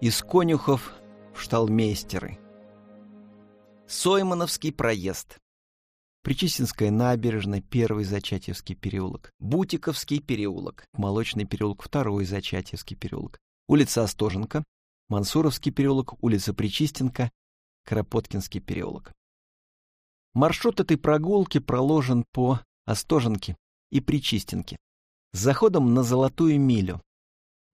Из конюхов в шталмейстеры. Соймановский проезд. Причистинская набережная, первый Зачатьевский переулок. Бутиковский переулок, Молочный переулок, второй Зачатьевский переулок. Улица Остоженко, Мансуровский переулок, улица Причистенко, Кропоткинский переулок. Маршрут этой прогулки проложен по Остоженке и Причистенке с заходом на Золотую милю.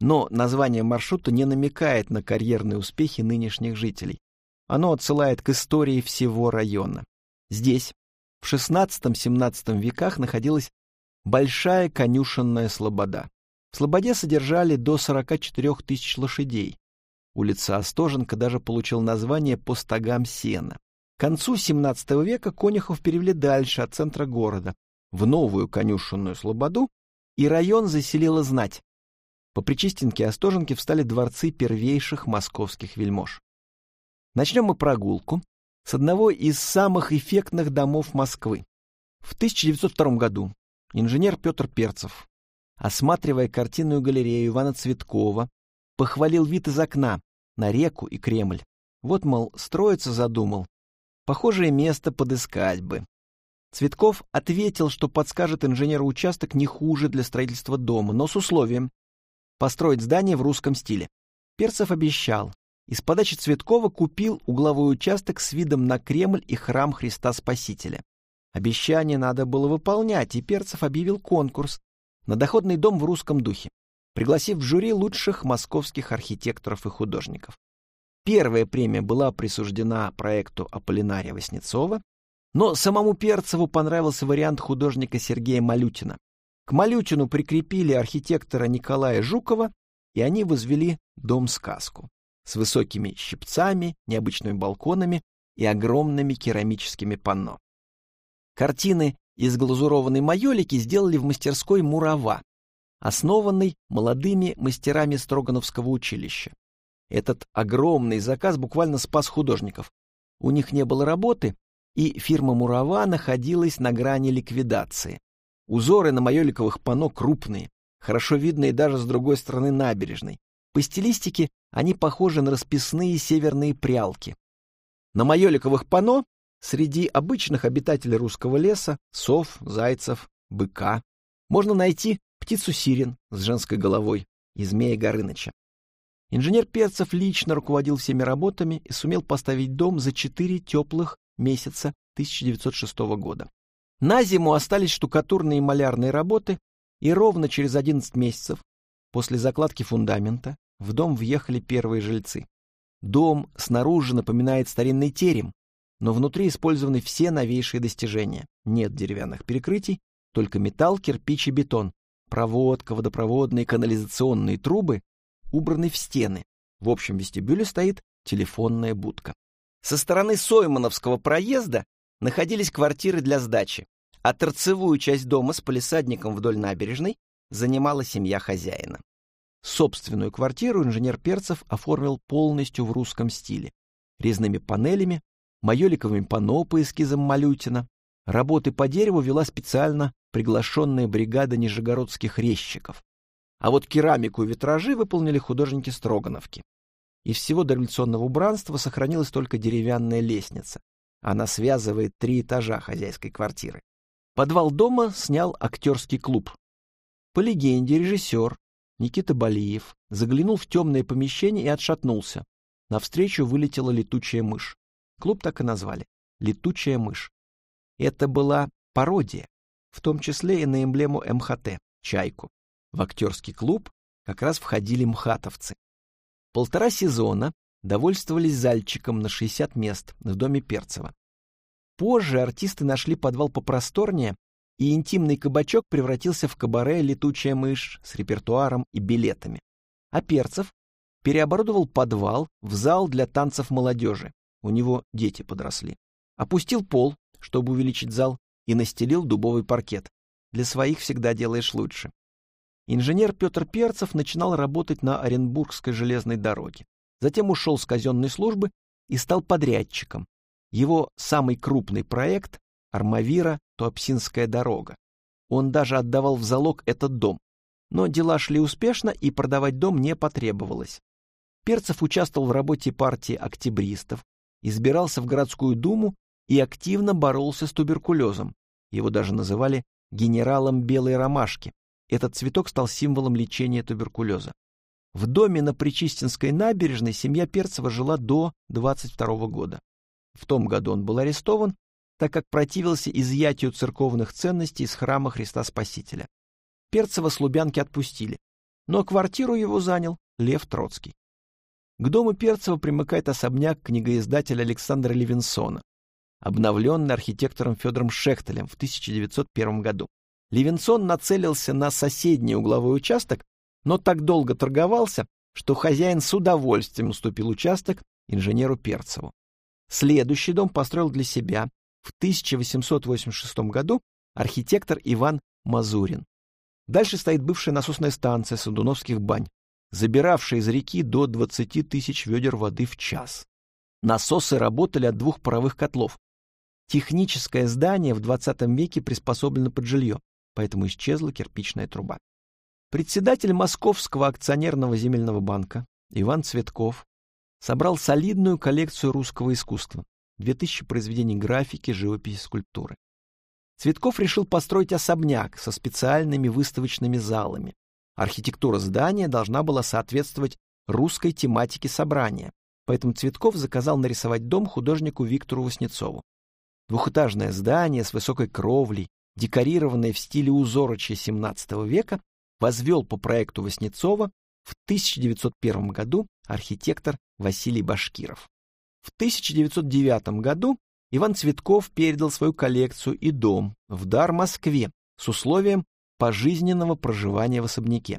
Но название маршрута не намекает на карьерные успехи нынешних жителей. Оно отсылает к истории всего района. Здесь в XVI-XVII веках находилась большая конюшенная слобода. В слободе содержали до 44 тысяч лошадей. Улица Остоженко даже получил название по стогам сена. К концу XVII века конюхов перевели дальше от центра города, в новую конюшенную слободу, и район заселила знать. По Причистенке и Остоженке встали дворцы первейших московских вельмож. Начнем мы прогулку с одного из самых эффектных домов Москвы. В 1902 году инженер Петр Перцев, осматривая картинную галерею Ивана Цветкова, похвалил вид из окна на реку и Кремль. Вот, мол, строиться задумал. Похожее место подыскать бы. Цветков ответил, что подскажет инженеру участок не хуже для строительства дома, но с условием, построить здание в русском стиле. Перцев обещал. Из подачи Цветкова купил угловой участок с видом на Кремль и храм Христа Спасителя. Обещание надо было выполнять, и Перцев объявил конкурс на доходный дом в русском духе, пригласив в жюри лучших московских архитекторов и художников. Первая премия была присуждена проекту Аполлинария Васнецова, но самому Перцеву понравился вариант художника Сергея Малютина. К Малютину прикрепили архитектора Николая Жукова, и они возвели дом-сказку с высокими щипцами, необычными балконами и огромными керамическими панно. Картины из глазурованной майолики сделали в мастерской «Мурава», основанной молодыми мастерами Строгановского училища. Этот огромный заказ буквально спас художников. У них не было работы, и фирма «Мурава» находилась на грани ликвидации. Узоры на майоликовых панно крупные, хорошо видные даже с другой стороны набережной. По стилистике они похожи на расписные северные прялки. На майоликовых панно среди обычных обитателей русского леса, сов, зайцев, быка, можно найти птицу сирен с женской головой и змея Горыныча. Инженер Перцев лично руководил всеми работами и сумел поставить дом за четыре теплых месяца 1906 года. На зиму остались штукатурные и малярные работы, и ровно через 11 месяцев после закладки фундамента в дом въехали первые жильцы. Дом снаружи напоминает старинный терем, но внутри использованы все новейшие достижения. Нет деревянных перекрытий, только металл, кирпич и бетон. Проводка, водопроводные, канализационные трубы убраны в стены. В общем вестибюле стоит телефонная будка. Со стороны Соймановского проезда находились квартиры для сдачи а торцевую часть дома с полисадником вдоль набережной занимала семья хозяина. Собственную квартиру инженер Перцев оформил полностью в русском стиле. Резными панелями, майоликовыми панно по эскизам Малютина. Работы по дереву вела специально приглашенная бригада нижегородских резчиков. А вот керамику и витражи выполнили художники Строгановки. Из всего дореволюционного убранства сохранилась только деревянная лестница. Она связывает три этажа хозяйской квартиры. Подвал дома снял актерский клуб. По легенде, режиссер Никита Балиев заглянул в темное помещение и отшатнулся. Навстречу вылетела летучая мышь. Клуб так и назвали — «Летучая мышь». Это была пародия, в том числе и на эмблему МХТ — «Чайку». В актерский клуб как раз входили мхатовцы. Полтора сезона довольствовались зальчиком на 60 мест в доме Перцева. Позже артисты нашли подвал попросторнее, и интимный кабачок превратился в кабаре «Летучая мышь» с репертуаром и билетами. А Перцев переоборудовал подвал в зал для танцев молодежи. У него дети подросли. Опустил пол, чтобы увеличить зал, и настелил дубовый паркет. Для своих всегда делаешь лучше. Инженер Петр Перцев начинал работать на Оренбургской железной дороге. Затем ушел с казенной службы и стал подрядчиком. Его самый крупный проект — Армавира Туапсинская дорога. Он даже отдавал в залог этот дом. Но дела шли успешно, и продавать дом не потребовалось. Перцев участвовал в работе партии октябристов, избирался в городскую думу и активно боролся с туберкулезом. Его даже называли генералом белой ромашки. Этот цветок стал символом лечения туберкулеза. В доме на Причистинской набережной семья Перцева жила до 22 года. В том году он был арестован, так как противился изъятию церковных ценностей из храма Христа Спасителя. Перцева с Лубянки отпустили, но квартиру его занял Лев Троцкий. К дому Перцева примыкает особняк книгоиздателя Александра Левинсона, обновленный архитектором Федором Шехтелем в 1901 году. Левинсон нацелился на соседний угловой участок, но так долго торговался, что хозяин с удовольствием уступил участок инженеру Перцеву. Следующий дом построил для себя в 1886 году архитектор Иван Мазурин. Дальше стоит бывшая насосная станция Садуновских бань, забиравшая из реки до 20 тысяч ведер воды в час. Насосы работали от двух паровых котлов. Техническое здание в 20 веке приспособлено под жилье, поэтому исчезла кирпичная труба. Председатель Московского акционерного земельного банка Иван Цветков собрал солидную коллекцию русского искусства, 2000 произведений графики, живописи, скульптуры. Цветков решил построить особняк со специальными выставочными залами. Архитектура здания должна была соответствовать русской тематике собрания, поэтому Цветков заказал нарисовать дом художнику Виктору Васнецову. Двухэтажное здание с высокой кровлей, декорированное в стиле узорочья XVII века, возвел по проекту Васнецова в 1901 году архитектор Василий Башкиров. В 1909 году Иван Цветков передал свою коллекцию и дом в дар Москве с условием пожизненного проживания в особняке.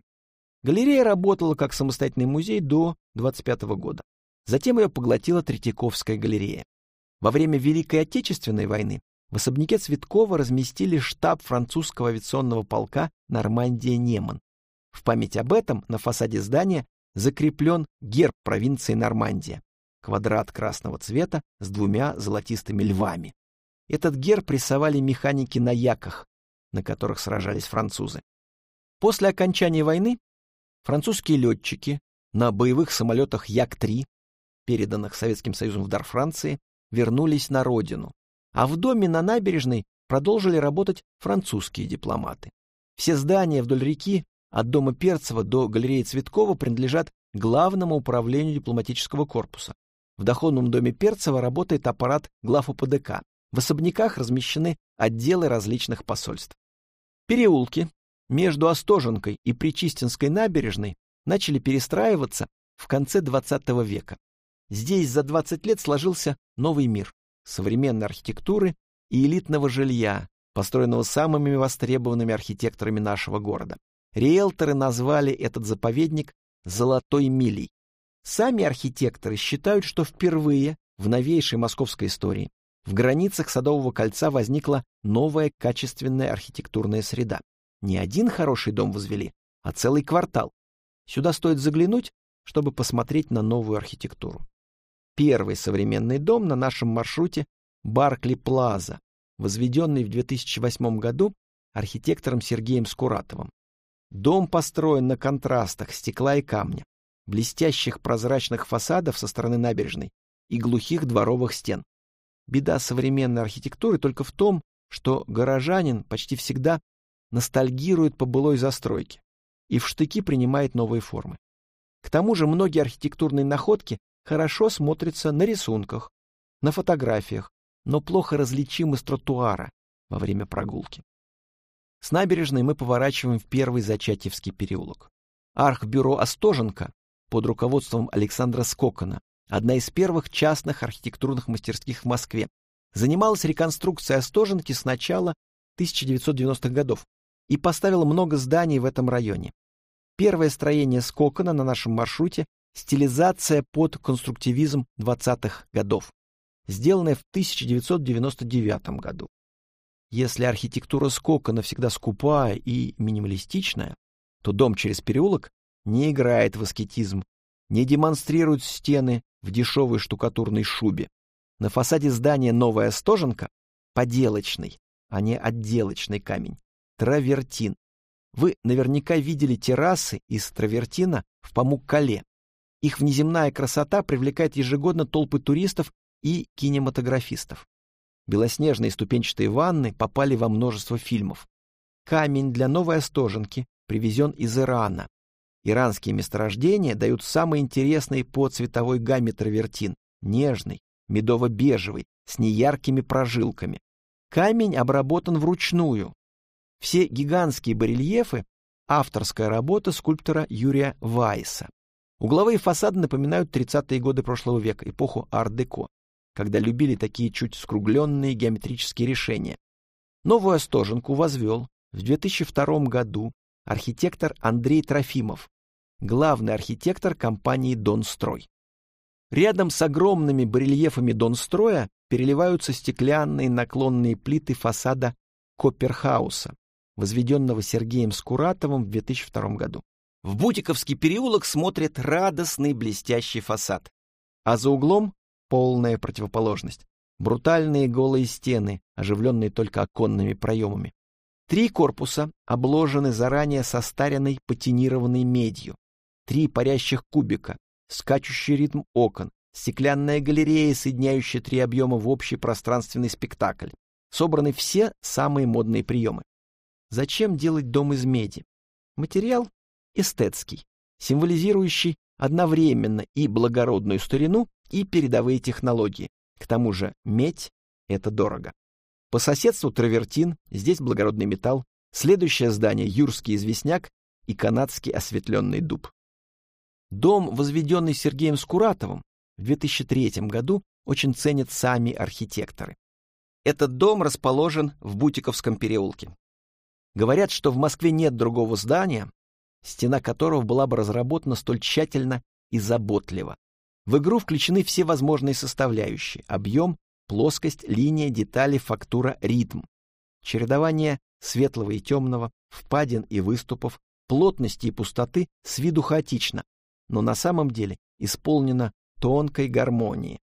Галерея работала как самостоятельный музей до 25 года. Затем ее поглотила Третьяковская галерея. Во время Великой Отечественной войны в особняке Цветкова разместили штаб французского авиационного полка «Нормандия-Неман». В память об этом на фасаде здания закреплен герб провинции Нормандия квадрат красного цвета с двумя золотистыми львами. Этот герб рисовали механики на яках, на которых сражались французы. После окончания войны французские летчики на боевых самолетах Як-3, переданных Советским Союзом в дар Франции, вернулись на родину, а в доме на набережной продолжили работать французские дипломаты. Все здания вдоль реки, от дома Перцева до галереи Цветкова, принадлежат Главному управлению дипломатического корпуса. В доходном доме Перцева работает аппарат глав УПДК. В особняках размещены отделы различных посольств. Переулки между Остоженкой и Причистинской набережной начали перестраиваться в конце XX века. Здесь за 20 лет сложился новый мир современной архитектуры и элитного жилья, построенного самыми востребованными архитекторами нашего города. Риэлторы назвали этот заповедник «золотой милей». Сами архитекторы считают, что впервые в новейшей московской истории в границах Садового кольца возникла новая качественная архитектурная среда. Не один хороший дом возвели, а целый квартал. Сюда стоит заглянуть, чтобы посмотреть на новую архитектуру. Первый современный дом на нашем маршруте Баркли Плаза, возведенный в 2008 году архитектором Сергеем Скуратовым. Дом построен на контрастах стекла и камня блестящих прозрачных фасадов со стороны набережной и глухих дворовых стен. Беда современной архитектуры только в том, что горожанин почти всегда ностальгирует по былой застройке и в штыки принимает новые формы. К тому же многие архитектурные находки хорошо смотрятся на рисунках, на фотографиях, но плохо различимы с тротуара во время прогулки. С набережной мы поворачиваем в первый Зачатьевский переулок. Архбюро Остоженко под руководством Александра Скокона, одна из первых частных архитектурных мастерских в Москве, занималась реконструкцией Остоженки с начала 1990-х годов и поставила много зданий в этом районе. Первое строение Скокона на нашем маршруте – стилизация под конструктивизм 20-х годов, сделанная в 1999 году. Если архитектура Скокона всегда скупая и минималистичная, то дом через переулок не играет в аскетизм, не демонстрирует стены в дешевой штукатурной шубе. На фасаде здания «Новая Стоженка» поделочный, а не отделочный камень, травертин. Вы наверняка видели террасы из травертина в Памуккале Их внеземная красота привлекает ежегодно толпы туристов и кинематографистов. Белоснежные ступенчатые ванны попали во множество фильмов. Камень для новой Остоженки привезен из Ирана. Иранские месторождения дают самые интересные по цветовой гамме травертин – нежный, медово-бежевый, с неяркими прожилками. Камень обработан вручную. Все гигантские барельефы – авторская работа скульптора Юрия Вайса. Угловые фасады напоминают 30-е годы прошлого века, эпоху ар-деко, когда любили такие чуть скругленные геометрические решения. Новую Остоженку возвел в 2002 году архитектор Андрей Трофимов, главный архитектор компании «Донстрой». Рядом с огромными барельефами Донстроя переливаются стеклянные наклонные плиты фасада Копперхауса, возведенного Сергеем Скуратовым в 2002 году. В Бутиковский переулок смотрит радостный блестящий фасад, а за углом полная противоположность. Брутальные голые стены, оживленные только оконными проемами. Три корпуса обложены заранее состаренной патинированной медью. Три парящих кубика, скачущий ритм окон, стеклянная галерея, соединяющая три объема в общий пространственный спектакль. Собраны все самые модные приемы. Зачем делать дом из меди? Материал эстетский, символизирующий одновременно и благородную старину, и передовые технологии. К тому же медь — это дорого. По соседству травертин, здесь благородный металл, следующее здание — юрский известняк и канадский осветленный дуб. Дом, возведенный Сергеем Скуратовым в 2003 году, очень ценят сами архитекторы. Этот дом расположен в Бутиковском переулке. Говорят, что в Москве нет другого здания, стена которого была бы разработана столь тщательно и заботливо. В игру включены все возможные составляющие – объем, плоскость, линия, детали, фактура, ритм. Чередование светлого и темного, впадин и выступов, плотности и пустоты с виду хаотично, но на самом деле исполнено тонкой гармонии.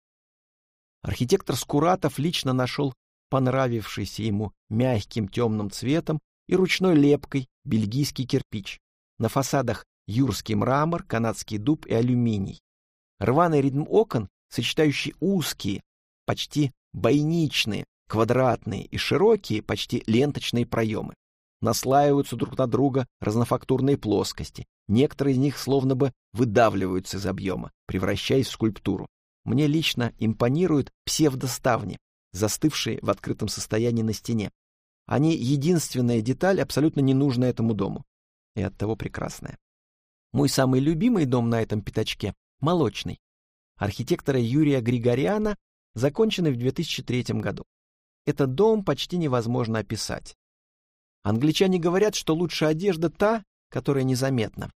Архитектор Скуратов лично нашел понравившийся ему мягким темным цветом и ручной лепкой бельгийский кирпич. На фасадах юрский мрамор, канадский дуб и алюминий. Рваный ритм окон, сочетающий узкие, почти бойничные, квадратные и широкие, почти ленточные проемы. Наслаиваются друг на друга разнофактурные плоскости. Некоторые из них словно бы выдавливаются из объема, превращаясь в скульптуру. Мне лично импонируют псевдоставни, застывшие в открытом состоянии на стене. Они единственная деталь, абсолютно ненужная этому дому и оттого прекрасная. Мой самый любимый дом на этом пятачке — молочный. Архитектора Юрия Григоряна, законченный в 2003 году. Этот дом почти невозможно описать. Англичане говорят, что лучшая одежда та, которая незаметна.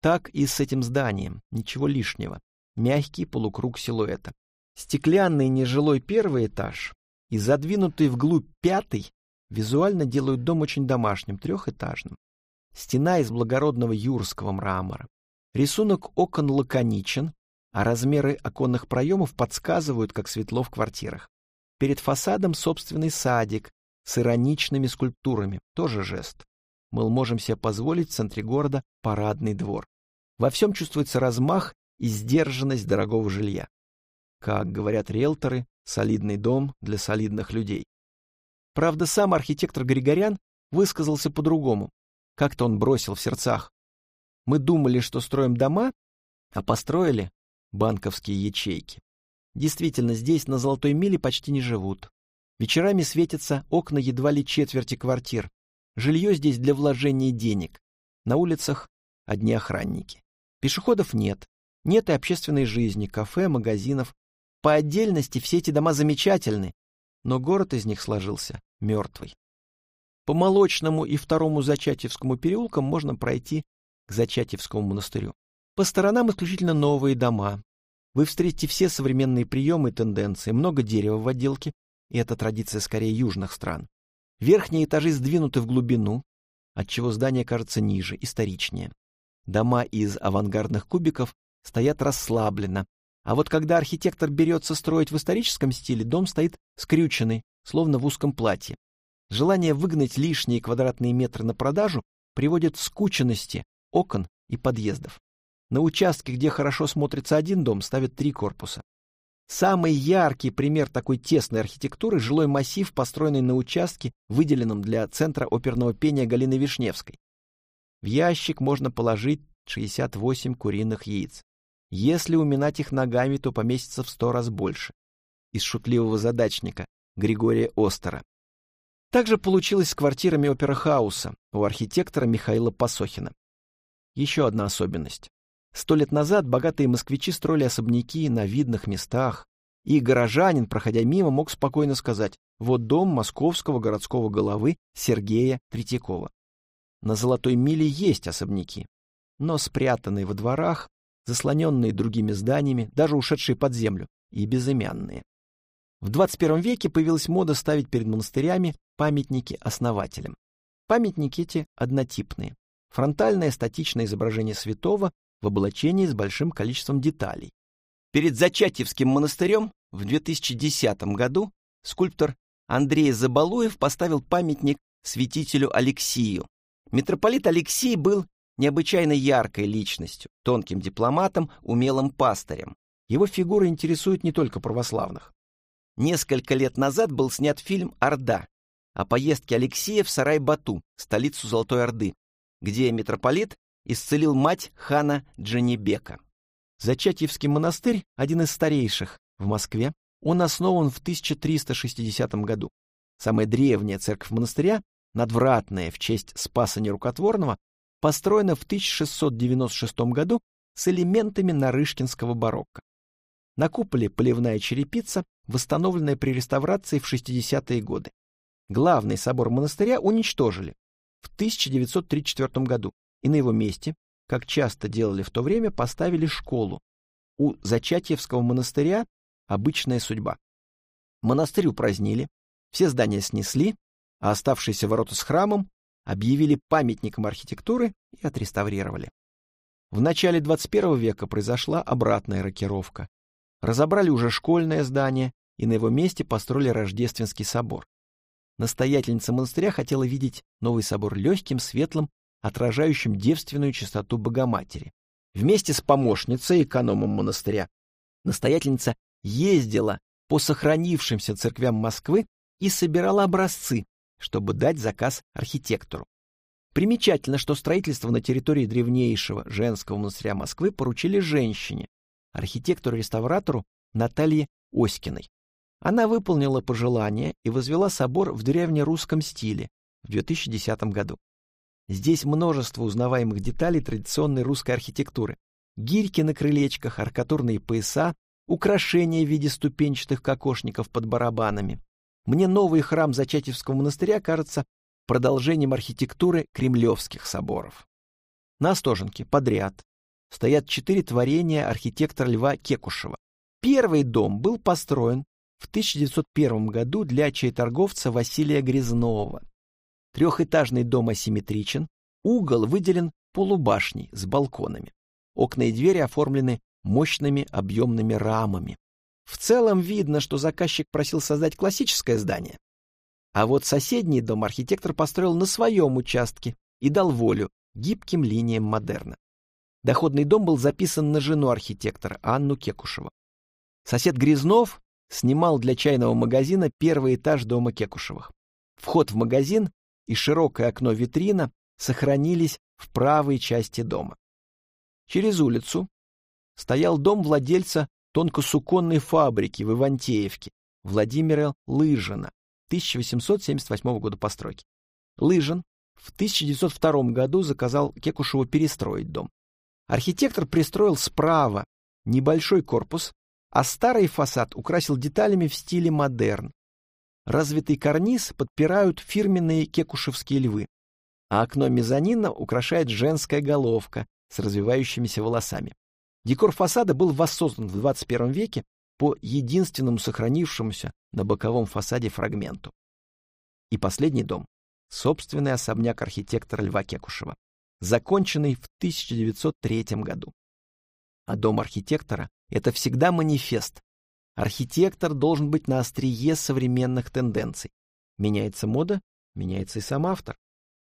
Так и с этим зданием, ничего лишнего. Мягкий полукруг силуэта. Стеклянный нежилой первый этаж и задвинутый вглубь пятый визуально делают дом очень домашним, трехэтажным. Стена из благородного юрского мрамора. Рисунок окон лаконичен, а размеры оконных проемов подсказывают, как светло в квартирах. Перед фасадом собственный садик с ироничными скульптурами, тоже жест. Мы можем себе позволить в центре города парадный двор. Во всем чувствуется размах и сдержанность дорогого жилья. Как говорят риэлторы, солидный дом для солидных людей. Правда, сам архитектор Григорян высказался по-другому. Как-то он бросил в сердцах. Мы думали, что строим дома, а построили банковские ячейки. Действительно, здесь на Золотой миле почти не живут. Вечерами светятся окна едва ли четверти квартир. Жилье здесь для вложения денег. На улицах одни охранники. Пешеходов нет. Нет и общественной жизни, кафе, магазинов. По отдельности все эти дома замечательны, но город из них сложился мертвый. По Молочному и Второму Зачатьевскому переулкам можно пройти к Зачатьевскому монастырю. По сторонам исключительно новые дома. Вы встретите все современные приемы и тенденции, много дерева в отделке, и это традиция скорее южных стран. Верхние этажи сдвинуты в глубину, отчего здание кажется ниже, историчнее. Дома из авангардных кубиков стоят расслабленно, а вот когда архитектор берется строить в историческом стиле, дом стоит скрюченный, словно в узком платье. Желание выгнать лишние квадратные метры на продажу приводит к скученности окон и подъездов. На участке, где хорошо смотрится один дом, ставят три корпуса. Самый яркий пример такой тесной архитектуры – жилой массив, построенный на участке, выделенном для Центра оперного пения Галины Вишневской. В ящик можно положить 68 куриных яиц. Если уминать их ногами, то поместится в сто раз больше. Из шутливого задачника Григория Остера. Также получилось с квартирами опера Хауса у архитектора Михаила Посохина. Еще одна особенность. Сто лет назад богатые москвичи строили особняки на видных местах, и горожанин, проходя мимо, мог спокойно сказать «Вот дом московского городского головы Сергея Третьякова». На Золотой миле есть особняки, но спрятанные во дворах, заслоненные другими зданиями, даже ушедшие под землю, и безымянные. В 21 веке появилась мода ставить перед монастырями памятники основателям. Памятники эти однотипные. Фронтальное статичное изображение святого в облачении с большим количеством деталей. Перед Зачатьевским монастырем в 2010 году скульптор Андрей Забалуев поставил памятник святителю Алексию. Митрополит Алексей был необычайно яркой личностью, тонким дипломатом, умелым пастырем. Его фигура интересует не только православных. Несколько лет назад был снят фильм «Орда» о поездке Алексея в Сарай-Бату, столицу Золотой Орды, где митрополит исцелил мать хана Джанибека. Зачатьевский монастырь, один из старейших в Москве, он основан в 1360 году. Самая древняя церковь монастыря, надвратная в честь Спаса Нерукотворного, построена в 1696 году с элементами нарышкинского барокко. На куполе поливная черепица, восстановленная при реставрации в 60-е годы. Главный собор монастыря уничтожили в 1934 году, и на его месте, как часто делали в то время, поставили школу. У Зачатьевского монастыря обычная судьба. Монастырь упразднили, все здания снесли, а оставшиеся ворота с храмом объявили памятником архитектуры и отреставрировали. В начале 21 века произошла обратная рокировка. Разобрали уже школьное здание и на его месте построили Рождественский собор. Настоятельница монастыря хотела видеть новый собор легким, светлым, отражающим девственную чистоту Богоматери. Вместе с помощницей, экономом монастыря, настоятельница ездила по сохранившимся церквям Москвы и собирала образцы, чтобы дать заказ архитектору. Примечательно, что строительство на территории древнейшего женского монастыря Москвы поручили женщине, архитектору-реставратору Наталье Оськиной. Она выполнила пожелание и возвела собор в древнерусском стиле в 2010 году. Здесь множество узнаваемых деталей традиционной русской архитектуры. Гирьки на крылечках, аркатурные пояса, украшения в виде ступенчатых кокошников под барабанами. Мне новый храм Зачатьевского монастыря кажется продолжением архитектуры кремлевских соборов. На Остоженке подряд стоят четыре творения архитектора Льва Кекушева. Первый дом был построен в 1901 году для чайторговца Василия Грязнова. Трехэтажный дом асимметричен, угол выделен полубашней с балконами. Окна и двери оформлены мощными объемными рамами. В целом видно, что заказчик просил создать классическое здание. А вот соседний дом архитектор построил на своем участке и дал волю гибким линиям модерна. Доходный дом был записан на жену архитектора Анну Кекушева. Сосед Грязнов снимал для чайного магазина первый этаж дома Кекушевых. Вход в магазин и широкое окно-витрина сохранились в правой части дома. Через улицу стоял дом владельца тонкосуконной фабрики в Ивантеевке Владимира Лыжина 1878 года постройки. Лыжин в 1902 году заказал Кекушеву перестроить дом. Архитектор пристроил справа небольшой корпус, а старый фасад украсил деталями в стиле модерн. Развитый карниз подпирают фирменные кекушевские львы, а окно мезонина украшает женская головка с развивающимися волосами. Декор фасада был воссоздан в 21 веке по единственному сохранившемуся на боковом фасаде фрагменту. И последний дом — собственный особняк архитектора Льва Кекушева законченный в 1903 году. А дом архитектора — это всегда манифест. Архитектор должен быть на острие современных тенденций. Меняется мода, меняется и сам автор.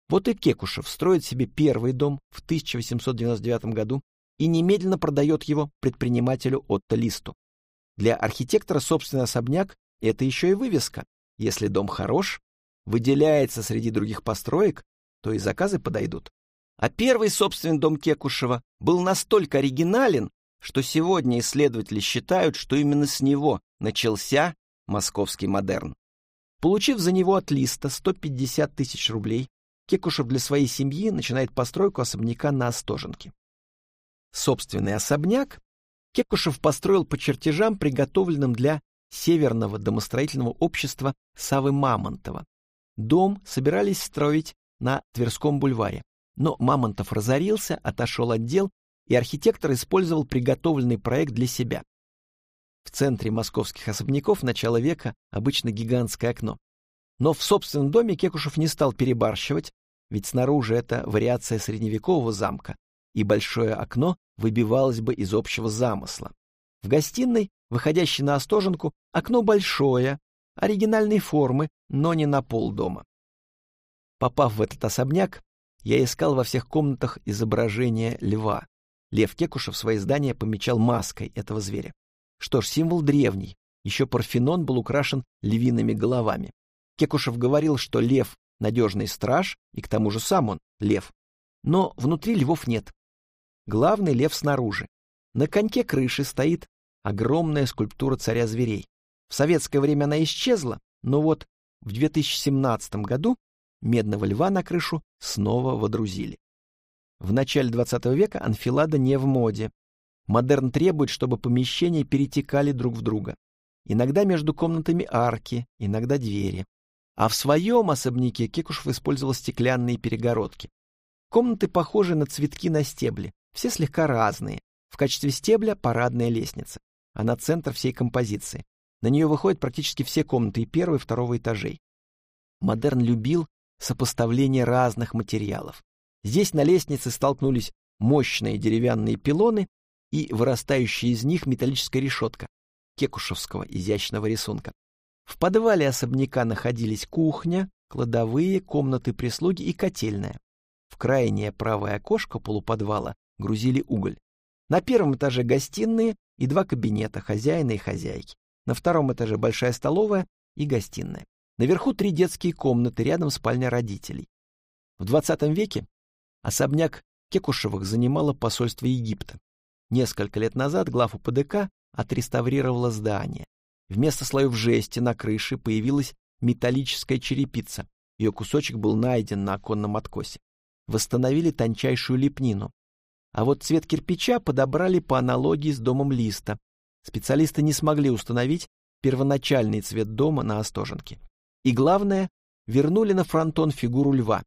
Вот и Кекушев строит себе первый дом в 1899 году и немедленно продает его предпринимателю Отто Листу. Для архитектора собственный особняк – это еще и вывеска. Если дом хорош, выделяется среди других построек, то и заказы подойдут. А первый собственный дом Кекушева был настолько оригинален, что сегодня исследователи считают, что именно с него начался московский модерн. Получив за него от Листа 150 тысяч рублей, Кекушев для своей семьи начинает постройку особняка на Остоженке. Собственный особняк Кекушев построил по чертежам, приготовленным для Северного домостроительного общества Савы Мамонтова. Дом собирались строить на Тверском бульваре, но Мамонтов разорился, отошел от дел, и архитектор использовал приготовленный проект для себя. В центре московских особняков начала века обычно гигантское окно. Но в собственном доме Кекушев не стал перебарщивать, ведь снаружи это вариация средневекового замка, и большое окно выбивалось бы из общего замысла. В гостиной, выходящей на Остоженку, окно большое, оригинальной формы, но не на пол дома. Попав в этот особняк, я искал во всех комнатах изображение льва. Лев Кекушев свои здания помечал маской этого зверя. Что ж, символ древний. Еще Парфенон был украшен львиными головами. Кекушев говорил, что лев — надежный страж, и к тому же сам он — лев. Но внутри львов нет. Главный лев снаружи. На коньке крыши стоит огромная скульптура царя зверей. В советское время она исчезла, но вот в 2017 году медного льва на крышу снова водрузили. В начале XX века анфилада не в моде. Модерн требует, чтобы помещения перетекали друг в друга. Иногда между комнатами арки, иногда двери. А в своем особняке Кекушев использовал стеклянные перегородки. Комнаты похожи на цветки на стебле, все слегка разные. В качестве стебля парадная лестница. Она центр всей композиции. На нее выходят практически все комнаты и первого, и второго этажей. Модерн любил сопоставление разных материалов. Здесь на лестнице столкнулись мощные деревянные пилоны и вырастающая из них металлическая решетка кекушевского изящного рисунка. В подвале особняка находились кухня, кладовые, комнаты прислуги и котельная. В крайнее правое окошко полуподвала грузили уголь. На первом этаже гостиные и два кабинета хозяина и хозяйки. На втором этаже большая столовая и гостиная. Наверху три детские комнаты, рядом спальня родителей. В 20 веке особняк Кекушевых занимало посольство Египта. Несколько лет назад глав УПДК отреставрировало здание. Вместо слоев жести на крыше появилась металлическая черепица. Ее кусочек был найден на оконном откосе. Восстановили тончайшую лепнину. А вот цвет кирпича подобрали по аналогии с домом Листа, Специалисты не смогли установить первоначальный цвет дома на Остоженке. И главное, вернули на фронтон фигуру льва.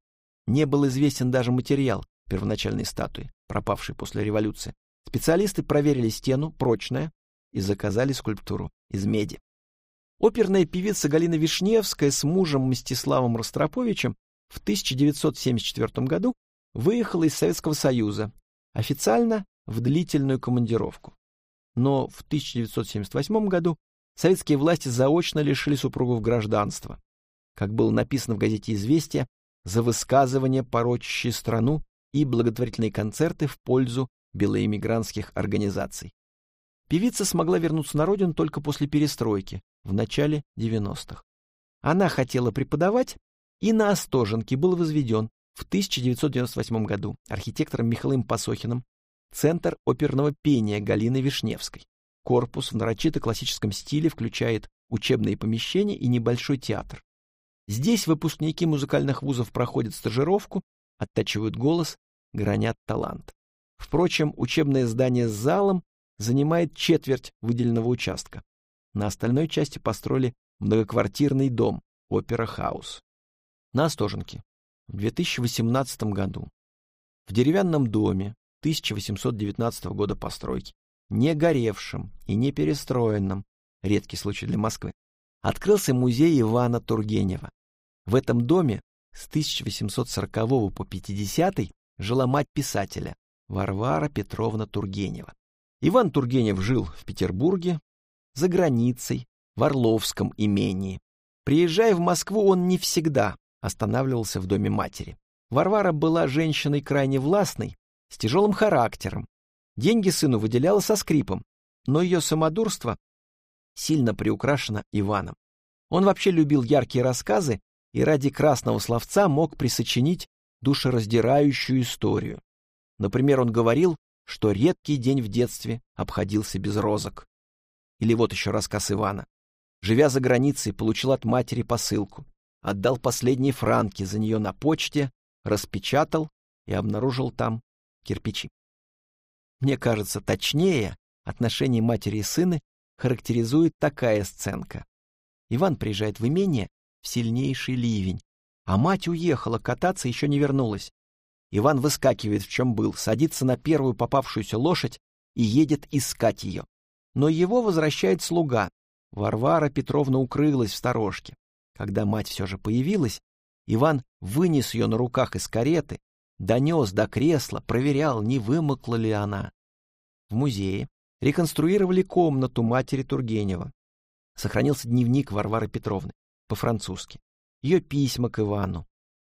Не был известен даже материал первоначальной статуи, пропавшей после революции. Специалисты проверили стену, прочная, и заказали скульптуру из меди. Оперная певица Галина Вишневская с мужем Мстиславом Ростроповичем в 1974 году выехала из Советского Союза, официально в длительную командировку но в 1978 году советские власти заочно лишили супругов гражданства. Как было написано в газете «Известия», за высказывания, порочащие страну и благотворительные концерты в пользу белоэмигрантских организаций. Певица смогла вернуться на родину только после перестройки, в начале 90-х. Она хотела преподавать, и на Остоженке был возведен в 1998 году архитектором Михаилом Посохиным Центр оперного пения Галины Вишневской. Корпус в нарочито классическом стиле включает учебные помещения и небольшой театр. Здесь выпускники музыкальных вузов проходят стажировку, оттачивают голос, гранят талант. Впрочем, учебное здание с залом занимает четверть выделенного участка. На остальной части построили многоквартирный дом «Опера Хаус». На Остоженке в 2018 году в деревянном доме 1819 года постройки, не горевшим и не перестроенным, редкий случай для Москвы, открылся музей Ивана Тургенева. В этом доме с 1840 по 50 жила мать писателя Варвара Петровна Тургенева. Иван Тургенев жил в Петербурге, за границей, в Орловском имении. Приезжая в Москву, он не всегда останавливался в доме матери. Варвара была женщиной крайне властной с тяжелым характером. Деньги сыну выделяла со скрипом, но ее самодурство сильно приукрашено Иваном. Он вообще любил яркие рассказы и ради красного словца мог присочинить душераздирающую историю. Например, он говорил, что редкий день в детстве обходился без розок. Или вот еще рассказ Ивана. Живя за границей, получил от матери посылку, отдал последние франки за нее на почте, распечатал и обнаружил там кирпичи. Мне кажется, точнее отношения матери и сына характеризует такая сценка. Иван приезжает в имение в сильнейший ливень, а мать уехала кататься, еще не вернулась. Иван выскакивает в чем был, садится на первую попавшуюся лошадь и едет искать ее. Но его возвращает слуга. Варвара Петровна укрылась в сторожке. Когда мать все же появилась, Иван вынес ее на руках из кареты, донес до кресла, проверял, не вымокла ли она. В музее реконструировали комнату матери Тургенева. Сохранился дневник Варвары Петровны по-французски. Ее письма к Ивану,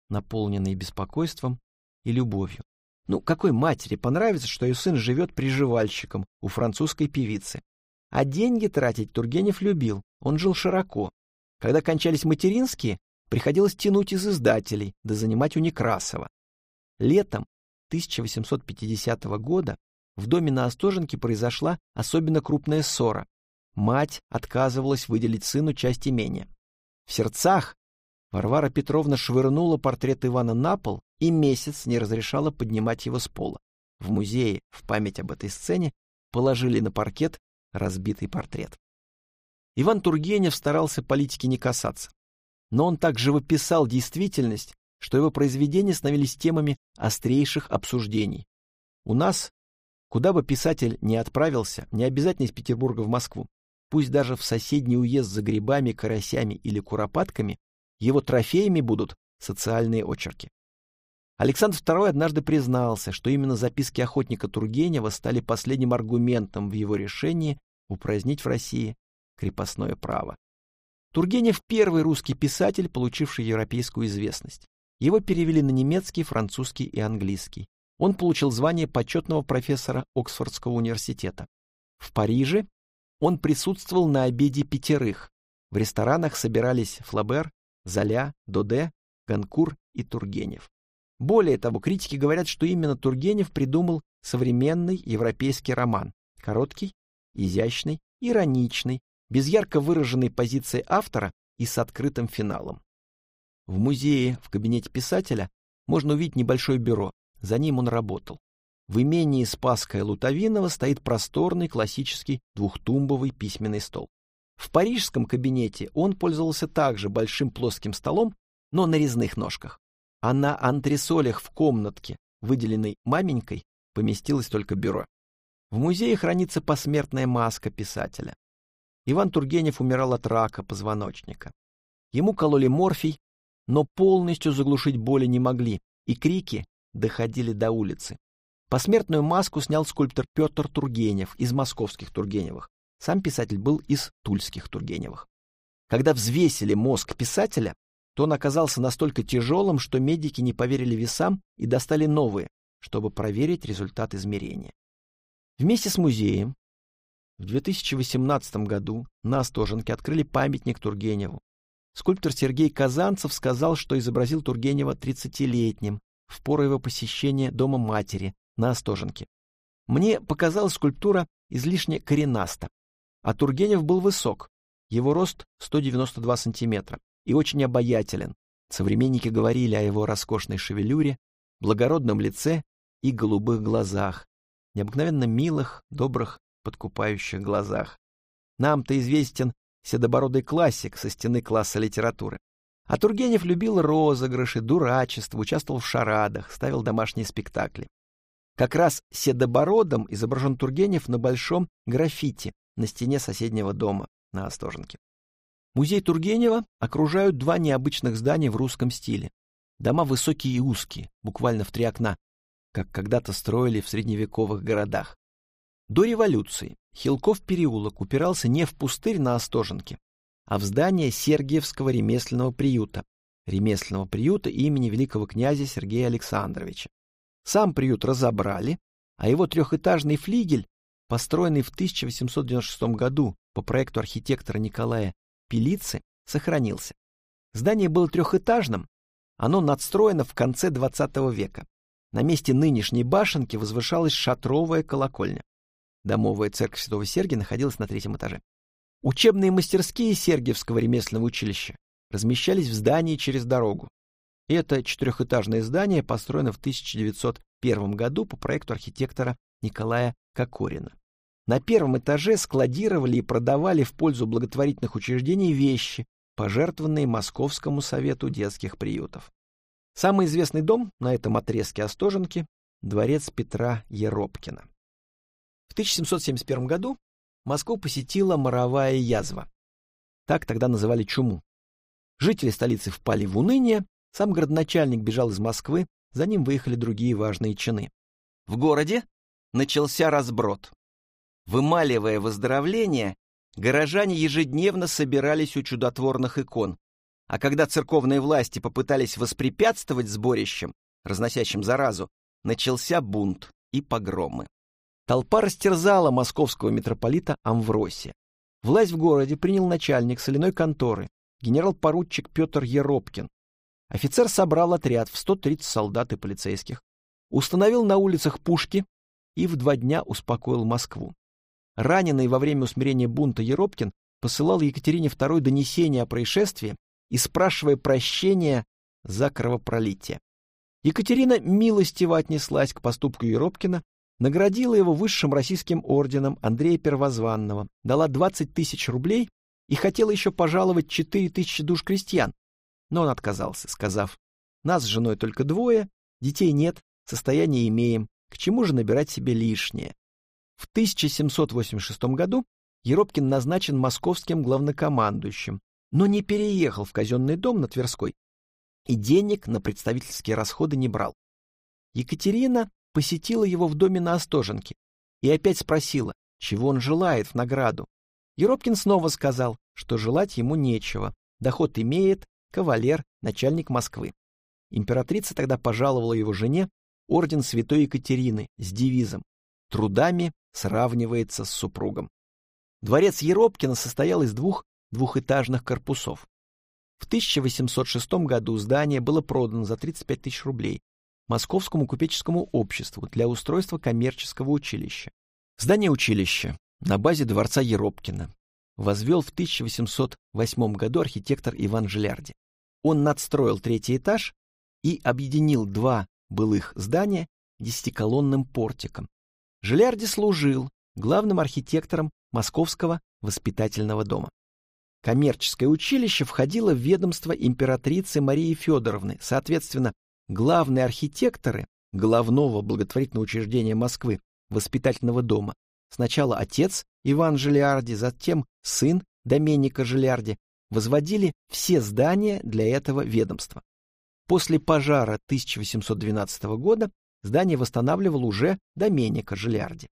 наполненные беспокойством и любовью. Ну, какой матери понравится, что ее сын живет приживальщиком у французской певицы? А деньги тратить Тургенев любил, он жил широко. Когда кончались материнские, приходилось тянуть из издателей, да занимать у Некрасова. Летом 1850 года в доме на Остоженке произошла особенно крупная ссора. Мать отказывалась выделить сыну часть имения. В сердцах Варвара Петровна швырнула портрет Ивана на пол и месяц не разрешала поднимать его с пола. В музее, в память об этой сцене, положили на паркет разбитый портрет. Иван Тургенев старался политики не касаться. Но он так живописал действительность, что его произведения становились темами острейших обсуждений. У нас, куда бы писатель ни отправился, не обязательно из Петербурга в Москву, пусть даже в соседний уезд за грибами, карасями или куропатками, его трофеями будут социальные очерки. Александр II однажды признался, что именно записки охотника Тургенева стали последним аргументом в его решении упразднить в России крепостное право. Тургенев – первый русский писатель, получивший европейскую известность. Его перевели на немецкий, французский и английский. Он получил звание почетного профессора Оксфордского университета. В Париже он присутствовал на обеде пятерых. В ресторанах собирались Флабер, Золя, Доде, Ганкур и Тургенев. Более того, критики говорят, что именно Тургенев придумал современный европейский роман. Короткий, изящный, ироничный, без ярко выраженной позиции автора и с открытым финалом. В музее, в кабинете писателя, можно увидеть небольшое бюро. За ним он работал. В имении Спасская Лутовинова стоит просторный классический двухтумбовый письменный стол. В парижском кабинете он пользовался также большим плоским столом, но на резных ножках. А на антресолях в комнатке, выделенной маменькой, поместилось только бюро. В музее хранится посмертная маска писателя. Иван Тургенев умирал от рака позвоночника. Ему кололи морфий, но полностью заглушить боли не могли, и крики доходили до улицы. Посмертную маску снял скульптор Петр Тургенев из московских Тургеневых. Сам писатель был из тульских Тургеневых. Когда взвесили мозг писателя, то он оказался настолько тяжелым, что медики не поверили весам и достали новые, чтобы проверить результат измерения. Вместе с музеем в 2018 году на Остоженке открыли памятник Тургеневу. Скульптор Сергей Казанцев сказал, что изобразил Тургенева 30-летним, в пору его посещения дома матери на Остоженке. Мне показалась скульптура излишне коренаста, а Тургенев был высок, его рост 192 сантиметра и очень обаятелен. Современники говорили о его роскошной шевелюре, благородном лице и голубых глазах, необыкновенно милых, добрых, подкупающих глазах. Нам-то известен седобородый классик со стены класса литературы. А Тургенев любил розыгрыши, дурачество, участвовал в шарадах, ставил домашние спектакли. Как раз седобородом изображен Тургенев на большом граффити на стене соседнего дома на Остоженке. Музей Тургенева окружают два необычных здания в русском стиле. Дома высокие и узкие, буквально в три окна, как когда-то строили в средневековых городах. До революции Хилков переулок упирался не в пустырь на Остоженке, а в здание Сергиевского ремесленного приюта, ремесленного приюта имени великого князя Сергея Александровича. Сам приют разобрали, а его трехэтажный флигель, построенный в 1896 году по проекту архитектора Николая Пелицы, сохранился. Здание было трехэтажным, оно надстроено в конце XX века. На месте нынешней башенки возвышалась шатровая колокольня. Домовая церковь Святого Сергия находилась на третьем этаже. Учебные мастерские Сергиевского ремесленного училища размещались в здании через дорогу. Это четырехэтажное здание построено в 1901 году по проекту архитектора Николая Кокорина. На первом этаже складировали и продавали в пользу благотворительных учреждений вещи, пожертвованные Московскому совету детских приютов. Самый известный дом на этом отрезке Остоженки – дворец Петра Еропкина. В 1771 году Москву посетила моровая язва. Так тогда называли чуму. Жители столицы впали в уныние, сам городначальник бежал из Москвы, за ним выехали другие важные чины. В городе начался разброд. Вымаливая выздоровление, горожане ежедневно собирались у чудотворных икон. А когда церковные власти попытались воспрепятствовать сборищам, разносящим заразу, начался бунт и погромы. Толпа растерзала московского митрополита Амвросия. Власть в городе принял начальник соляной конторы, генерал-поручик Петр Еропкин. Офицер собрал отряд в 130 солдат и полицейских, установил на улицах пушки и в два дня успокоил Москву. Раненый во время усмирения бунта Еропкин посылал Екатерине II донесение о происшествии и спрашивая прощения за кровопролитие. Екатерина милостиво отнеслась к поступку Еропкина, наградила его высшим российским орденом Андрея Первозванного, дала 20 тысяч рублей и хотела еще пожаловать 4 тысячи душ крестьян, но он отказался, сказав, «Нас с женой только двое, детей нет, состояние имеем, к чему же набирать себе лишнее?» В 1786 году Еропкин назначен московским главнокомандующим, но не переехал в казенный дом на Тверской и денег на представительские расходы не брал. Екатерина посетила его в доме на Остоженке и опять спросила, чего он желает в награду. Еропкин снова сказал, что желать ему нечего, доход имеет, кавалер, начальник Москвы. Императрица тогда пожаловала его жене орден святой Екатерины с девизом «Трудами сравнивается с супругом». Дворец Еропкина состоял из двух двухэтажных корпусов. В 1806 году здание было продано за 35 тысяч рублей Московскому купеческому обществу для устройства коммерческого училища. Здание училища на базе дворца Еропкина возвел в 1808 году архитектор Иван Жилярди. Он надстроил третий этаж и объединил два былых здания десятиколонным портиком. Жилярди служил главным архитектором Московского воспитательного дома. Коммерческое училище входило в ведомство императрицы Марии Федоровны, соответственно, главные архитекторы главного благотворительного учреждения Москвы, воспитательного дома, сначала отец Иван Жилиарди, затем сын Доменика Жилиарди, возводили все здания для этого ведомства. После пожара 1812 года здание восстанавливал уже Доменика Жилиарди.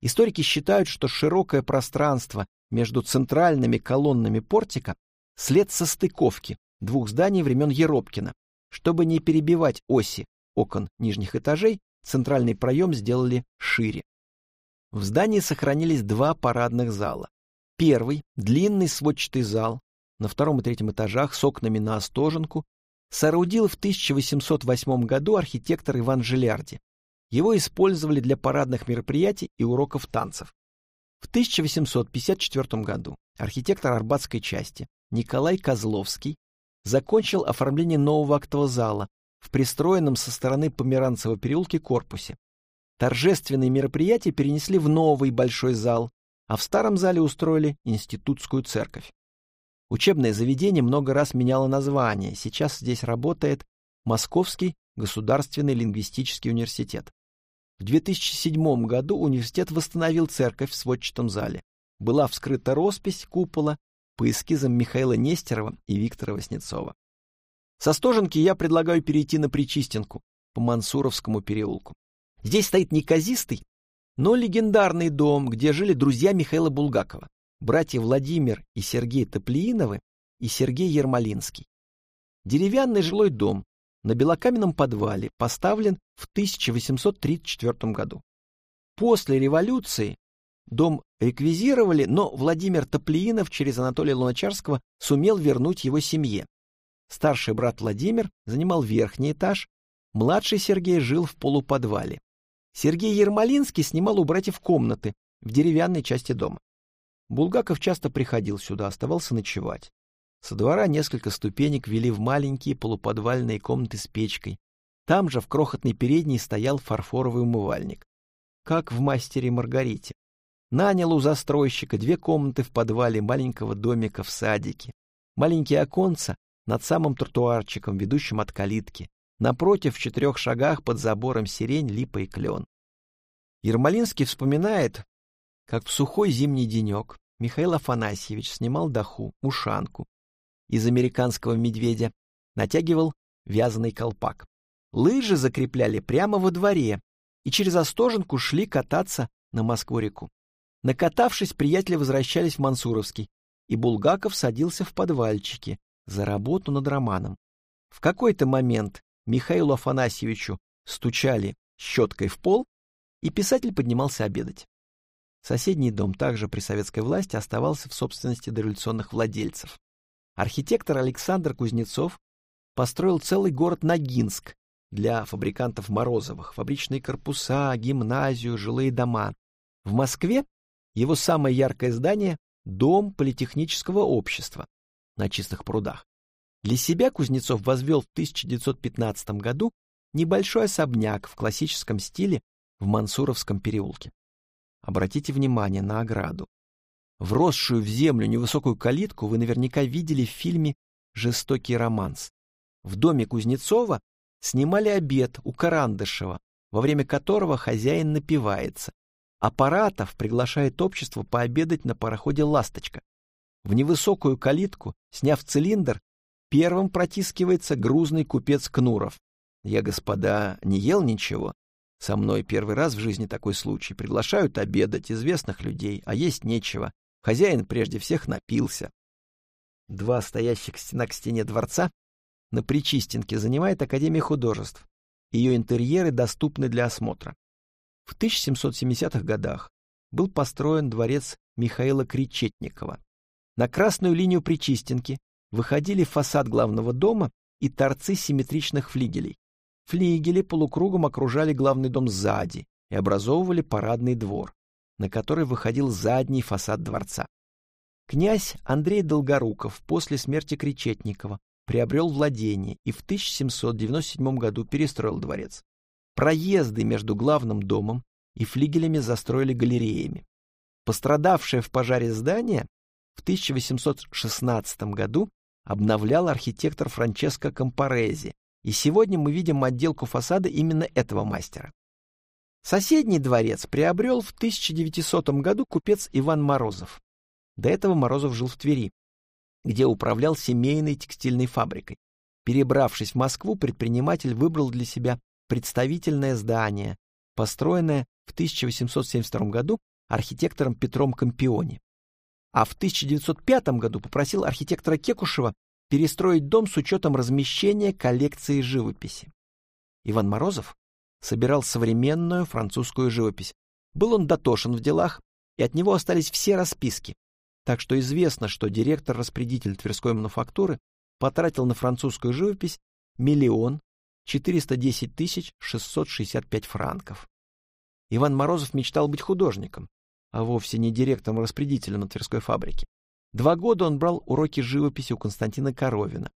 Историки считают, что широкое пространство между центральными колоннами портика след состыковки двух зданий времен Еропкина. Чтобы не перебивать оси окон нижних этажей, центральный проем сделали шире. В здании сохранились два парадных зала. Первый, длинный сводчатый зал, на втором и третьем этажах с окнами на Остоженку, соорудил в 1808 году архитектор Иван Жилярди. Его использовали для парадных мероприятий и уроков танцев. В 1854 году архитектор Арбатской части Николай Козловский закончил оформление нового актового зала в пристроенном со стороны Померанцева переулке корпусе, Торжественные мероприятия перенесли в новый большой зал, а в старом зале устроили институтскую церковь. Учебное заведение много раз меняло название. Сейчас здесь работает Московский государственный лингвистический университет. В 2007 году университет восстановил церковь в сводчатом зале. Была вскрыта роспись купола по эскизам Михаила Нестерова и Виктора Васнецова. Со Стоженки я предлагаю перейти на Причистенку по Мансуровскому переулку. Здесь стоит неказистый, но легендарный дом, где жили друзья Михаила Булгакова, братья Владимир и Сергей Топлииновы и Сергей Ермолинский. Деревянный жилой дом на белокаменном подвале поставлен в 1834 году. После революции дом реквизировали, но Владимир Топлиинов через Анатолия Луначарского сумел вернуть его семье. Старший брат Владимир занимал верхний этаж, младший Сергей жил в полуподвале. Сергей Ермолинский снимал у братьев комнаты в деревянной части дома. Булгаков часто приходил сюда, оставался ночевать. Со двора несколько ступенек вели в маленькие полуподвальные комнаты с печкой. Там же в крохотной передней стоял фарфоровый умывальник. Как в «Мастере Маргарите». Нанял у застройщика две комнаты в подвале маленького домика в садике. Маленькие оконца над самым тротуарчиком, ведущим от калитки. Напротив, в четырех шагах под забором сирень, липа и клен. Ермолинский вспоминает, как в сухой зимний денек Михаил Афанасьевич снимал даху, ушанку, из американского медведя, натягивал вязаный колпак. Лыжи закрепляли прямо во дворе и через Остоженку шли кататься на Москву-реку. Накатавшись, приятели возвращались в Мансуровский, и Булгаков садился в подвальчике за работу над романом. В какой-то момент Михаилу Афанасьевичу стучали щеткой в пол, и писатель поднимался обедать. Соседний дом также при советской власти оставался в собственности дореволюционных владельцев. Архитектор Александр Кузнецов построил целый город Ногинск для фабрикантов Морозовых, фабричные корпуса, гимназию, жилые дома. В Москве его самое яркое здание – Дом политехнического общества на Чистых прудах. Для себя Кузнецов возвел в 1915 году небольшой особняк в классическом стиле в Мансуровском переулке. Обратите внимание на ограду. Вросшую в землю невысокую калитку вы наверняка видели в фильме «Жестокий романс». В доме Кузнецова снимали обед у Карандышева, во время которого хозяин напивается. Аппаратов приглашает общество пообедать на пароходе «Ласточка». В невысокую калитку, сняв цилиндр, первым протискивается грузный купец Кнуров. Я, господа, не ел ничего. Со мной первый раз в жизни такой случай. Приглашают обедать известных людей, а есть нечего. Хозяин прежде всех напился. Два стоящих стена к стене дворца на Причистенке занимает Академия художеств. Ее интерьеры доступны для осмотра. В 1770-х годах был построен дворец Михаила Кречетникова. На красную линию Причистенки выходили фасад главного дома и торцы симметричных флигелей. Флигели полукругом окружали главный дом сзади и образовывали парадный двор, на который выходил задний фасад дворца. Князь Андрей Долгоруков после смерти Кречетникова приобрел владение и в 1797 году перестроил дворец. Проезды между главным домом и флигелями застроили галереями. Пострадавшее в пожаре здание в 1816 году обновлял архитектор Франческо Кампарези, и сегодня мы видим отделку фасада именно этого мастера. Соседний дворец приобрел в 1900 году купец Иван Морозов. До этого Морозов жил в Твери, где управлял семейной текстильной фабрикой. Перебравшись в Москву, предприниматель выбрал для себя представительное здание, построенное в 1872 году архитектором Петром Кампиони. А в 1905 году попросил архитектора Кекушева перестроить дом с учетом размещения коллекции живописи. Иван Морозов собирал современную французскую живопись. Был он дотошен в делах, и от него остались все расписки. Так что известно, что директор-распределитель Тверской мануфактуры потратил на французскую живопись миллион четыреста десять тысяч шестьсот шестьдесят пять франков. Иван Морозов мечтал быть художником, а вовсе не директором-распределителем на Тверской фабрике. Два года он брал уроки живописи у Константина Коровина.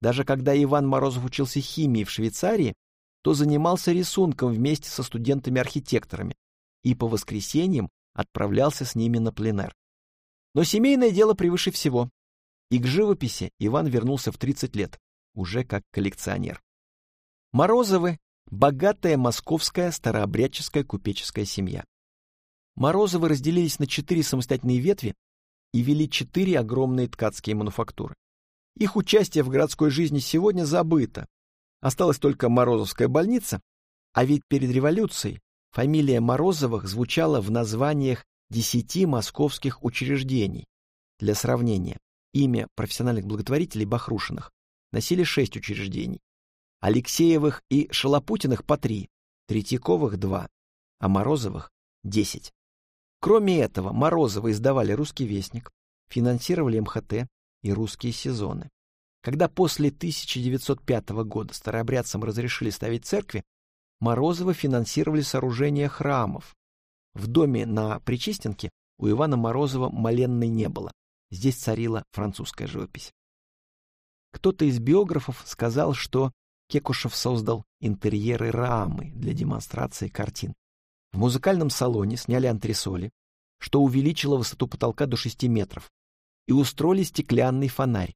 Даже когда Иван Морозов учился химии в Швейцарии, то занимался рисунком вместе со студентами-архитекторами и по воскресеньям отправлялся с ними на пленэр. Но семейное дело превыше всего. И к живописи Иван вернулся в 30 лет, уже как коллекционер. Морозовы – богатая московская старообрядческая купеческая семья. Морозовы разделились на четыре самостоятельные ветви и вели четыре огромные ткацкие мануфактуры. Их участие в городской жизни сегодня забыто. Осталась только Морозовская больница, а ведь перед революцией фамилия Морозовых звучала в названиях десяти московских учреждений. Для сравнения, имя профессиональных благотворителей Бахрушиных носили шесть учреждений. Алексеевых и Шалопутиных по три, Третьяковых два, а Морозовых 10. Кроме этого, Морозовы издавали «Русский вестник», финансировали МХТ и «Русские сезоны». Когда после 1905 года старообрядцам разрешили ставить церкви, Морозовы финансировали сооружение храмов. В доме на Причистенке у Ивана Морозова моленной не было. Здесь царила французская живопись. Кто-то из биографов сказал, что Кекушев создал интерьеры рамы для демонстрации картин. В музыкальном салоне сняли антресоли, что увеличило высоту потолка до 6 метров, и устроили стеклянный фонарь.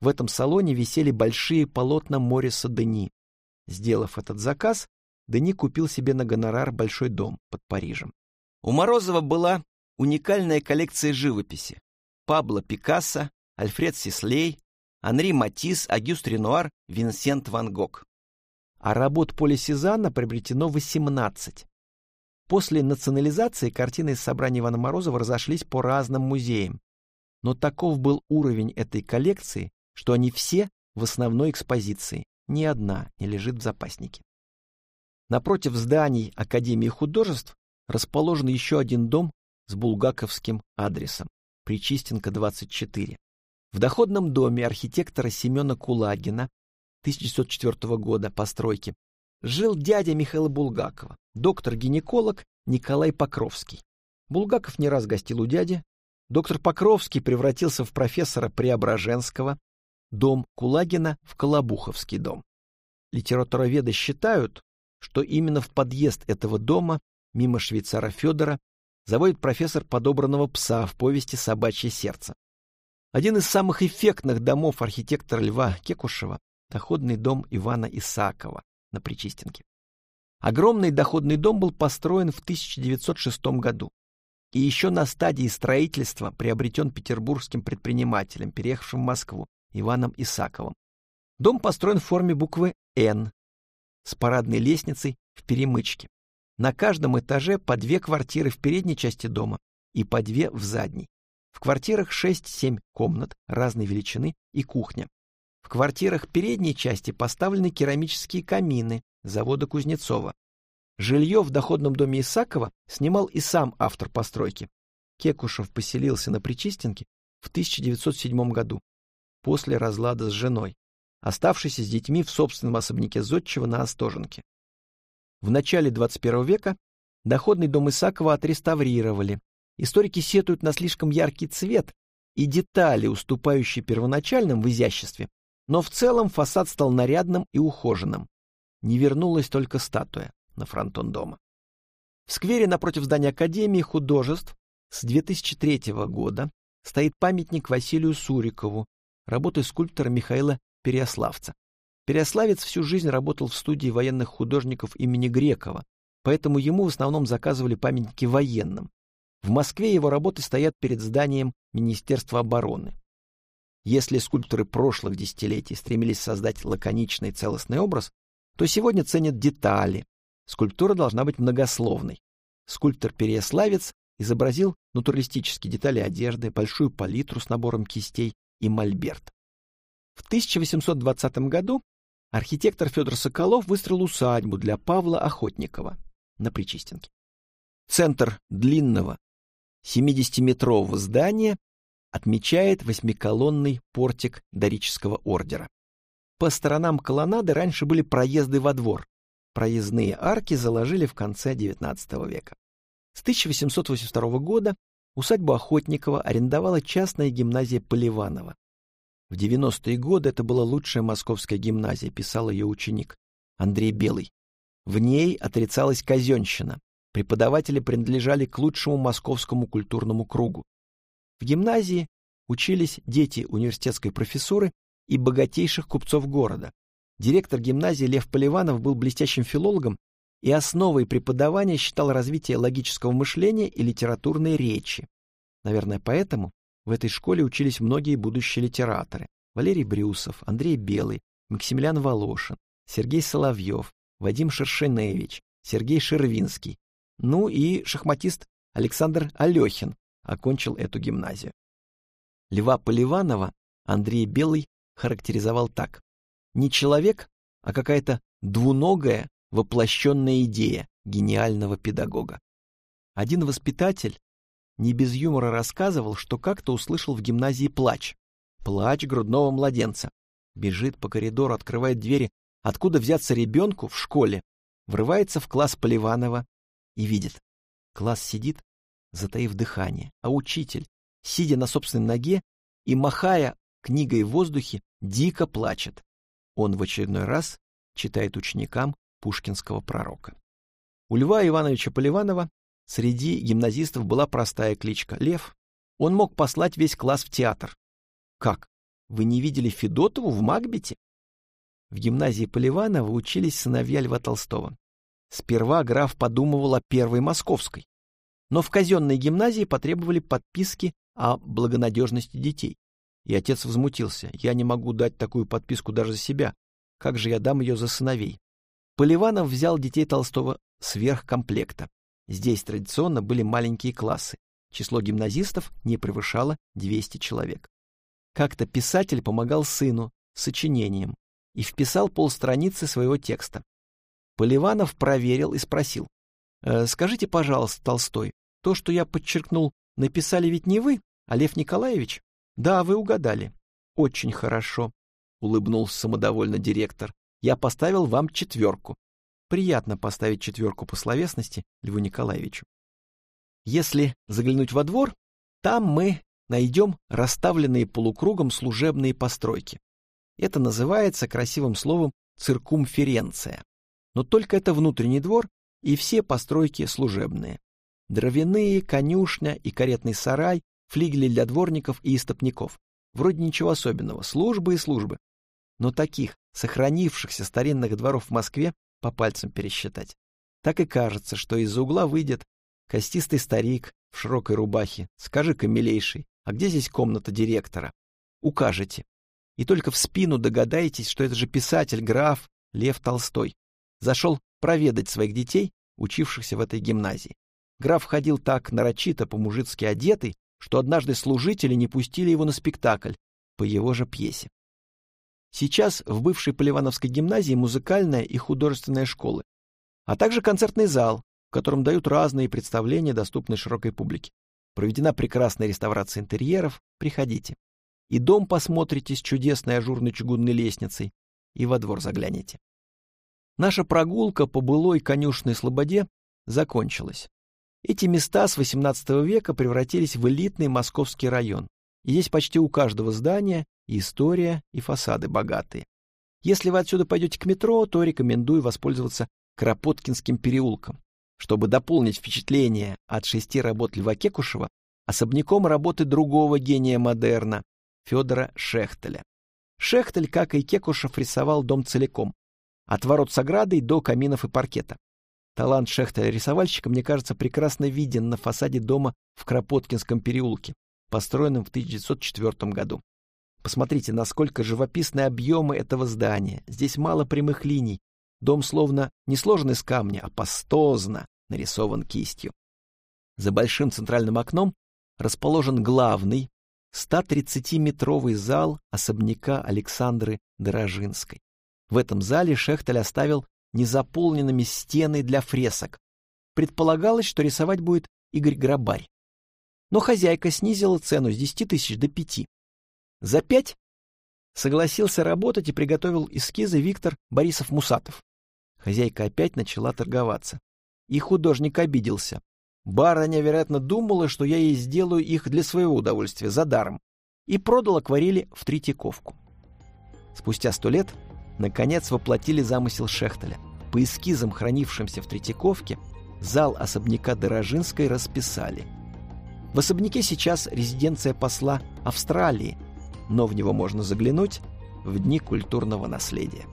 В этом салоне висели большие полотна Мориса Дени. Сделав этот заказ, Дени купил себе на гонорар большой дом под Парижем. У Морозова была уникальная коллекция живописи. Пабло Пикассо, Альфред Сислей, Анри Матисс, Агюст Ренуар, Винсент Ван Гог. А работ Поля Сезанна приобретено 18. После национализации картины из собрания Ивана Морозова разошлись по разным музеям. Но таков был уровень этой коллекции, что они все в основной экспозиции, ни одна не лежит в запаснике. Напротив зданий Академии художеств расположен еще один дом с булгаковским адресом Причистенко, 24. В доходном доме архитектора Семена Кулагина 1904 года постройки жил дядя Михаила Булгакова, доктор-гинеколог Николай Покровский. Булгаков не раз гостил у дяди. Доктор Покровский превратился в профессора Преображенского, дом Кулагина в Колобуховский дом. Литературоведы считают, что именно в подъезд этого дома, мимо швейцара Федора, заводит профессор подобранного пса в повести «Собачье сердце». Один из самых эффектных домов архитектора Льва Кекушева – доходный дом Ивана Исаакова на Причистенке. Огромный доходный дом был построен в 1906 году и еще на стадии строительства приобретен петербургским предпринимателем, переехавшим в Москву, Иваном Исаковым. Дом построен в форме буквы «Н» с парадной лестницей в перемычке. На каждом этаже по две квартиры в передней части дома и по две в задней. В квартирах 6-7 комнат разной величины и кухня. В квартирах передней части поставлены керамические камины завода Кузнецова. Жилье в доходном доме Исакова снимал и сам автор постройки. Кекушев поселился на Причистенке в 1907 году, после разлада с женой, оставшийся с детьми в собственном особняке Зодчего на Остоженке. В начале 21 века доходный дом Исакова отреставрировали. Историки сетуют на слишком яркий цвет и детали, уступающие первоначальным в изяществе, но в целом фасад стал нарядным и ухоженным. Не вернулась только статуя на фронтон дома. В сквере напротив здания Академии художеств с 2003 года стоит памятник Василию Сурикову, работы скульптора Михаила Переославца. Переославец всю жизнь работал в студии военных художников имени Грекова, поэтому ему в основном заказывали памятники военным. В Москве его работы стоят перед зданием Министерства обороны. Если скульпторы прошлых десятилетий стремились создать лаконичный целостный образ, то сегодня ценят детали. Скульптура должна быть многословной. Скульптор Переяславец изобразил натуралистические детали одежды, большую палитру с набором кистей и мольберт. В 1820 году архитектор Федор Соколов выстроил усадьбу для Павла Охотникова на Причистенке. Центр длинного 70-метрового здания отмечает восьмиколонный портик дорического ордера. По сторонам колоннады раньше были проезды во двор. Проездные арки заложили в конце XIX века. С 1882 года усадьбу Охотникова арендовала частная гимназия Поливанова. В 90-е годы это была лучшая московская гимназия, писал ее ученик Андрей Белый. В ней отрицалась казенщина. Преподаватели принадлежали к лучшему московскому культурному кругу. В гимназии учились дети университетской профессуры и богатейших купцов города. Директор гимназии Лев Поливанов был блестящим филологом и основой преподавания считал развитие логического мышления и литературной речи. Наверное, поэтому в этой школе учились многие будущие литераторы. Валерий Брюсов, Андрей Белый, Максимилиан Волошин, Сергей Соловьев, Вадим Шершеневич, Сергей Шервинский, ну и шахматист Александр Алехин окончил эту гимназию. Льва Поливанова Андрей Белый характеризовал так. Не человек, а какая-то двуногая воплощенная идея гениального педагога. Один воспитатель не без юмора рассказывал, что как-то услышал в гимназии плач. Плач грудного младенца. Бежит по коридору, открывает двери. Откуда взяться ребенку в школе? Врывается в класс Поливанова и видит. Класс сидит, затаив дыхание, а учитель, сидя на собственной ноге и махая книгой в воздухе, дико плачет. Он в очередной раз читает ученикам пушкинского пророка. У Льва Ивановича Поливанова среди гимназистов была простая кличка — Лев. Он мог послать весь класс в театр. Как? Вы не видели Федотову в Макбете? В гимназии Поливанова учились сыновья Льва Толстого. Сперва граф подумывал о первой московской. Но в казенной гимназии потребовали подписки о благонадежности детей. И отец возмутился. Я не могу дать такую подписку даже за себя. Как же я дам ее за сыновей? Поливанов взял детей Толстого сверхкомплекта. Здесь традиционно были маленькие классы. Число гимназистов не превышало 200 человек. Как-то писатель помогал сыну с сочинением и вписал полстраницы своего текста. Поливанов проверил и спросил. «Э, «Скажите, пожалуйста, Толстой, то, что я подчеркнул, написали ведь не вы, а Лев Николаевич?» «Да, вы угадали». «Очень хорошо», — улыбнулся самодовольно директор. «Я поставил вам четверку. Приятно поставить четверку по словесности Льву Николаевичу. Если заглянуть во двор, там мы найдем расставленные полукругом служебные постройки. Это называется красивым словом циркумференция. Но только это внутренний двор, и все постройки служебные. Дровяные, конюшня и каретный сарай, флигели для дворников и истопников. Вроде ничего особенного, службы и службы. Но таких, сохранившихся старинных дворов в Москве, по пальцам пересчитать. Так и кажется, что из-за угла выйдет костистый старик в широкой рубахе. Скажи-ка, милейший, а где здесь комната директора? Укажете. И только в спину догадаетесь, что это же писатель, граф Лев Толстой. Зашел проведать своих детей, учившихся в этой гимназии. Граф ходил так нарочито по-мужицки одетый, что однажды служители не пустили его на спектакль по его же пьесе. Сейчас в бывшей Поливановской гимназии музыкальная и художественная школы, а также концертный зал, в котором дают разные представления, доступные широкой публике. Проведена прекрасная реставрация интерьеров, приходите. И дом посмотрите с чудесной ажурной чугунной лестницей, и во двор заглянете. Наша прогулка по былой конюшной слободе закончилась. Эти места с XVIII века превратились в элитный московский район. И здесь почти у каждого здания и история, и фасады богатые. Если вы отсюда пойдете к метро, то рекомендую воспользоваться Кропоткинским переулком. Чтобы дополнить впечатление от шести работ Льва Кекушева, особняком работы другого гения модерна, Федора Шехтеля. Шехтель, как и Кекушев, рисовал дом целиком, от ворот с оградой до каминов и паркета. Талант Шехтеля-рисовальщика, мне кажется, прекрасно виден на фасаде дома в Кропоткинском переулке, построенном в 1904 году. Посмотрите, насколько живописны объемы этого здания. Здесь мало прямых линий, Дом словно не сложен из камня, а пастозно нарисован кистью. За большим центральным окном расположен главный 130-метровый зал особняка Александры Дорожинской. В этом зале Шехтель оставил незаполненными стены для фресок. Предполагалось, что рисовать будет Игорь Грабарь. Но хозяйка снизила цену с 10 тысяч до 5. За 5 согласился работать и приготовил эскизы Виктор Борисов-Мусатов. Хозяйка опять начала торговаться. И художник обиделся. Барыня, вероятно, думала, что я ей сделаю их для своего удовольствия, за даром, и продал акварели в Третьяковку. Спустя сто лет, наконец, воплотили замысел Шехтеля. По эскизам, хранившимся в Третьяковке, зал особняка Дорожинской расписали. В особняке сейчас резиденция посла Австралии, но в него можно заглянуть в дни культурного наследия.